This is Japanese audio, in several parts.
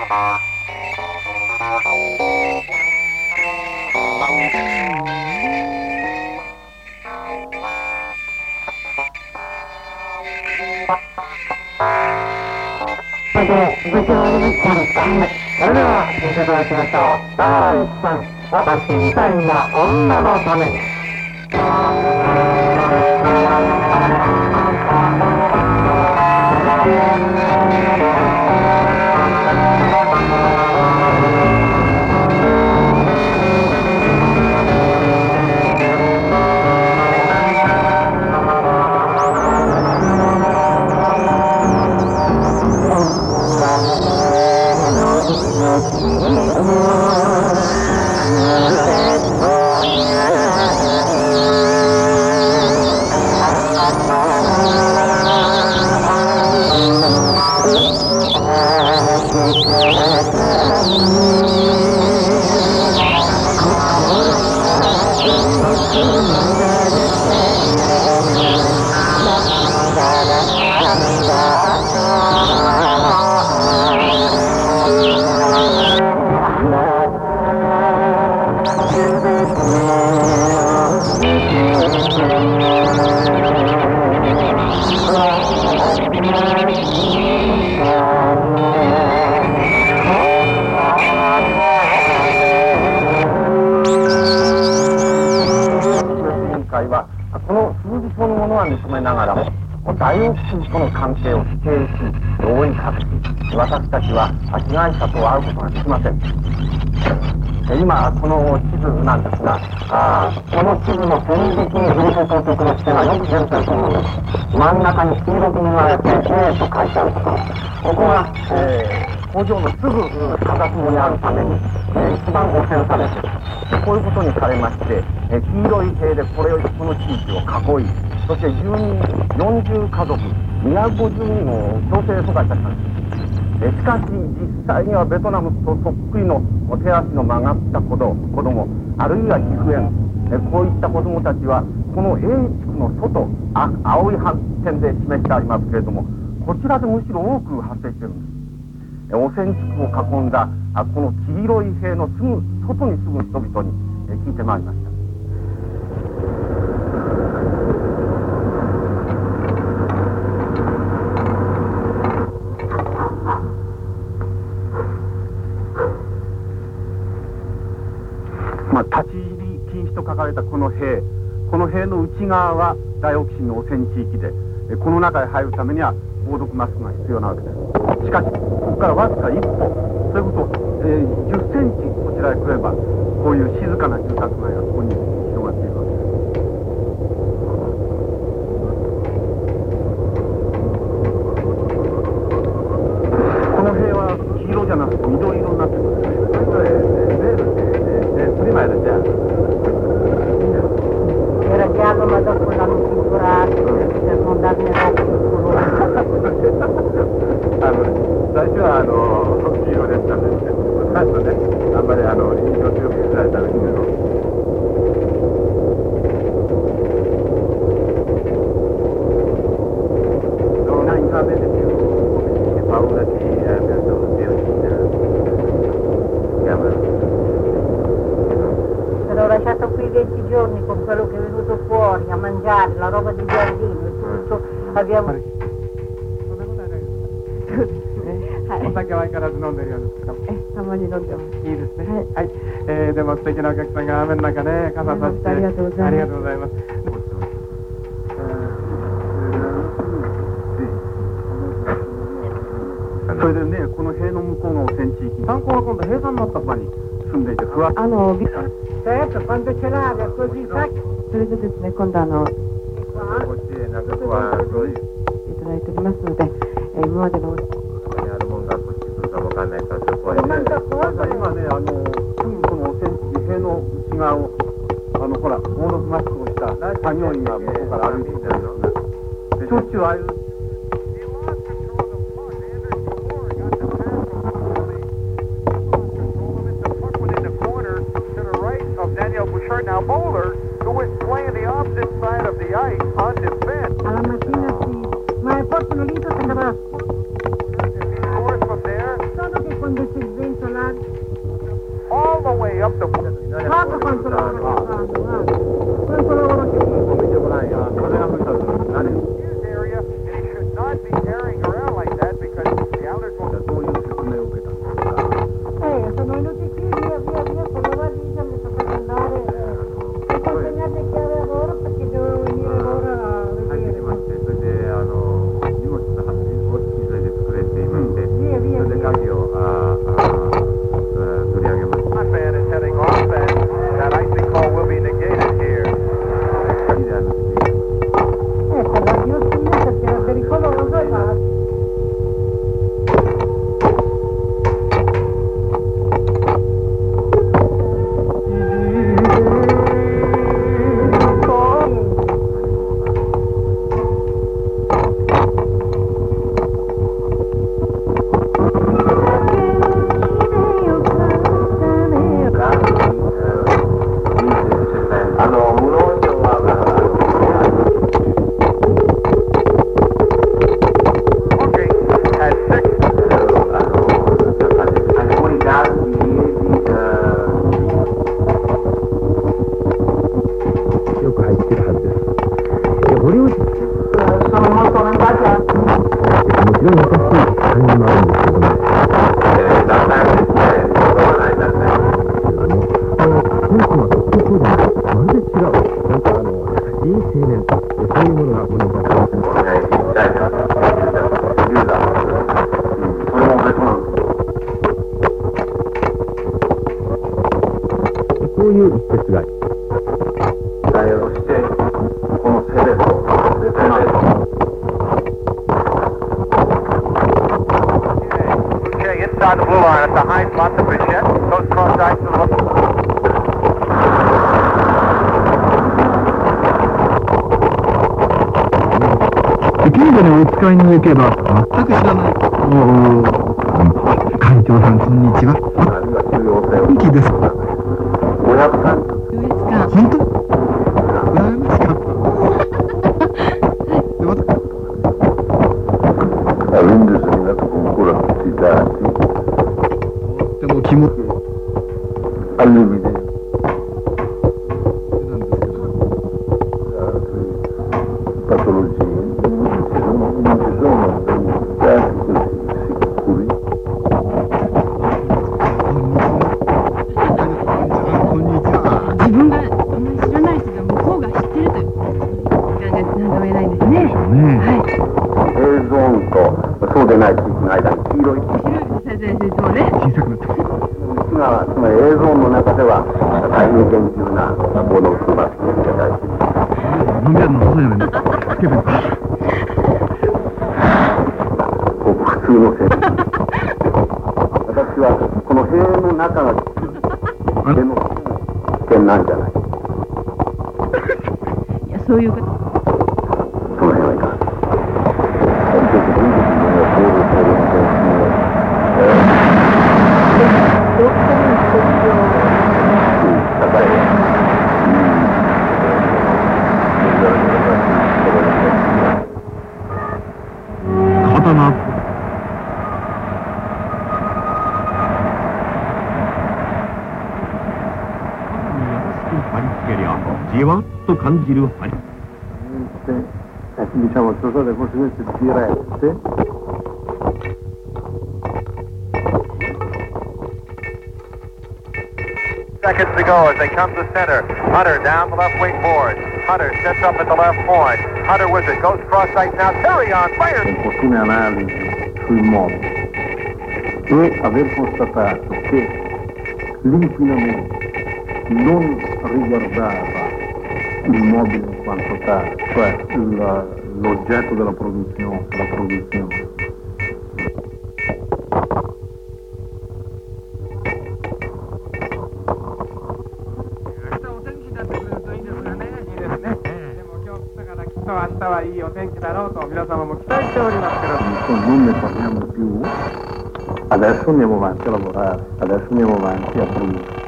それでは、ご視聴ありましたそれでは、聞いていただきましょう。第一番、私みたいな女のために。のは認めながらも大王金との関係を否定し覆い隠し私たちは被害者と会うことができません。え今この地図なんですがあこの地図の線引きにフルト的の視点がよく出てると思います。真ん中に黄色く塗られて A と書いてあるところここが、えー工場のすぐ片隅にあるために、えー一番汚染されている。こういうことにされまして、えー黄色い塀でこれをこの地域を囲いそして住民40家族250人を強制疎開いたしましたえしかし実際にはベトナムとそっくりの手足の曲がった子供あるいは皮膚炎こういった子供たちはこの A 地区の外あ青い斑点で示してありますけれどもこちらでむしろ多く発生している。んです汚染地区を囲んだあこの黄色い塀のすぐ外に住む人々に聞いてまいりましたまあ、立ち入り禁止と書かれたこの塀この塀の内側はダイオキシンの汚染地域でこの中へ入るためには防毒マスクが必要なわけです。しかしここからわずか1歩それこそ、えー10センチこちらへ来ればこういう静かな住宅街がここに広がっているわけですこの塀は黄色じゃなくて緑色になってるんですね。prima era già. Era giallo ma dopo l'hanno piturato, si è giorni con quello che è venuto fuori a mangiare, la roba di giardino e tutto, abbiamo... お酒は相変わらず飲んでるようですかえたまに飲んでます。いいですね。はいはい。えー、でも素敵なお客さんが雨の中ね、傘さして。ありがとうございますありがとうございます。それでね、この塀の向こうの汚染地域、炭鉱が今度閉鎖になった場に住んでいて、不安あの、quando c'è l'aria così. それでですね、今度あの、こっちへなんかこう、そういう、いただいておりますので、えー今までのここにあるもんがこっち来るかもわかんないから、そこへ。Manca cosa, 今ね、あの、すぐこの汚染地、塀の内側を、あの、ほら、防毒マスクをした作業員が向こうから歩いてきてるの。しょっちゅうああいう bowler who was playing the opposite side of the ice on defense. From there. All the way up the... 全く知らない。お会長さん、こんにちは。ですか？530小さくなって。つがつまり映像の中では大変厳重なものを配っていただいています飲み屋の細いのにつけてる。ごく普通の生活私はこの塀の中が塀の危険なんじゃないいやそういうこと。優しく貼り付けりゃ、自 感じる針 eh, diciamo, sono state conseguenze dirette Seconds to go as they come to center. Hunter down the left wing board. Hunter sets up at the left point. Hunter with it. Goes cross ice now. Terry on fire. opportune analisi sui mobili e aver constatato che l'inquinamento non riguardava il mobile in quanto tale, cioè il, l'oggetto della produzione, la produzione. Non ne parliamo più, adesso andiamo avanti a lavorare, adesso andiamo avanti a produrre.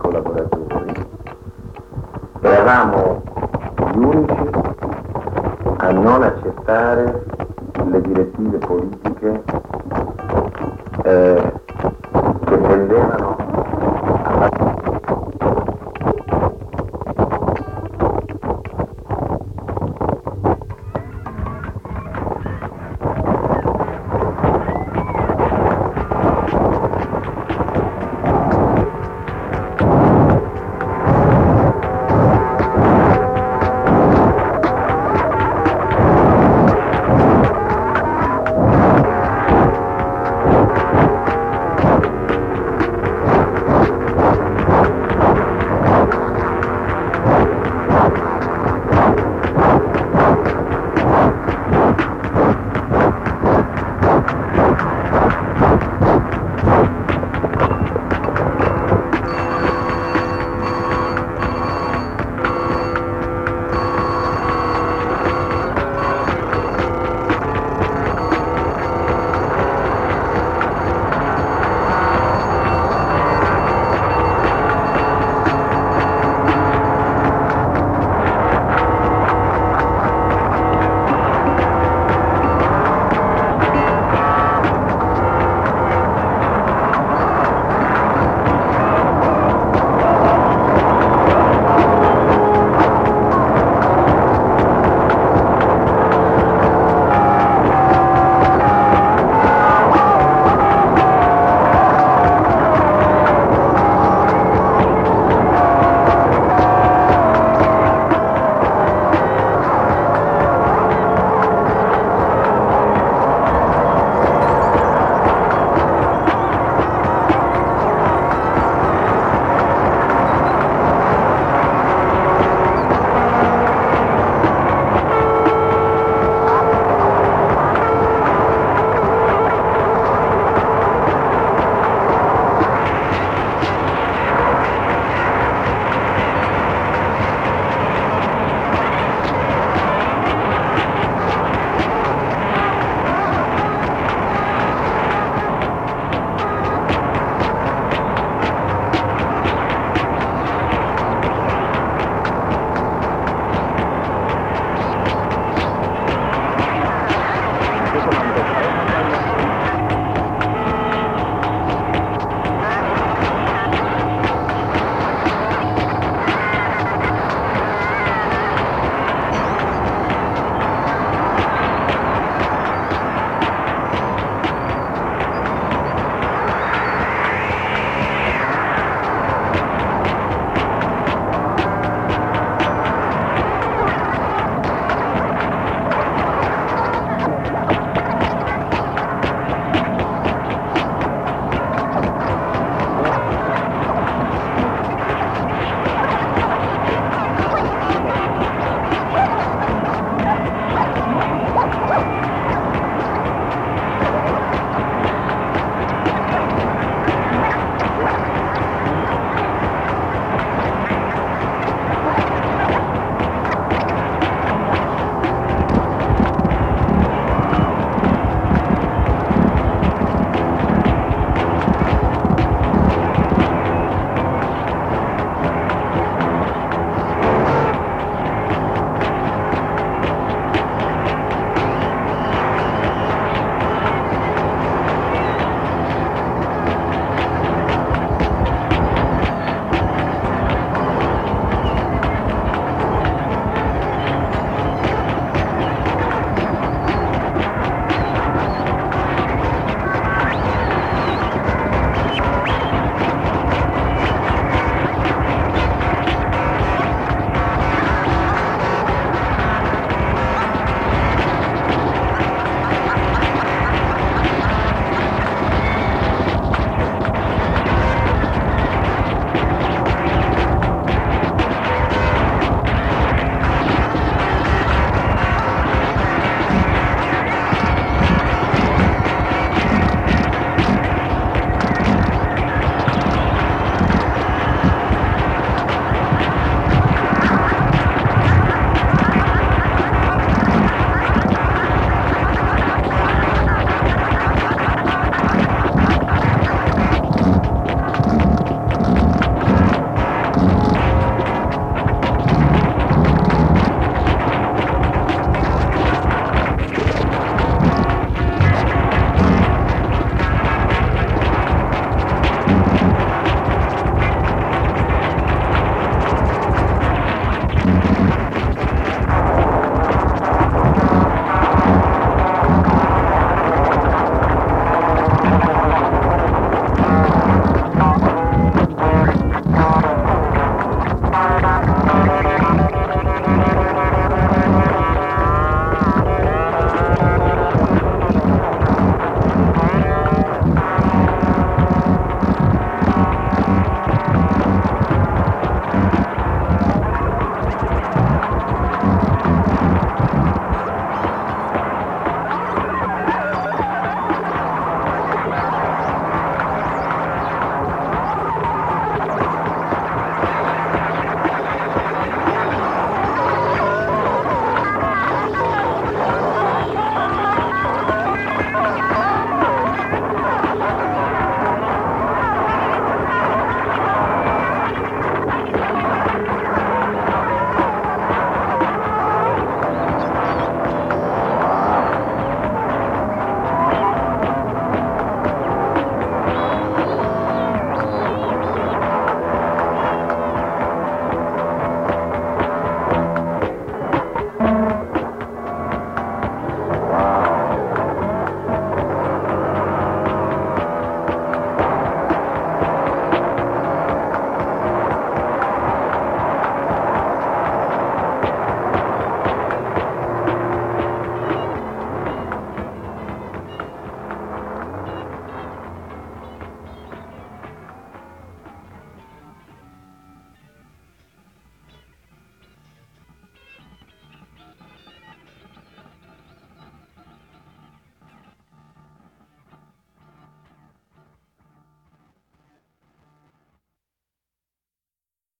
Collaboratori. Eravamo gli unici a non accettare le direttive politiche eh, che tendevano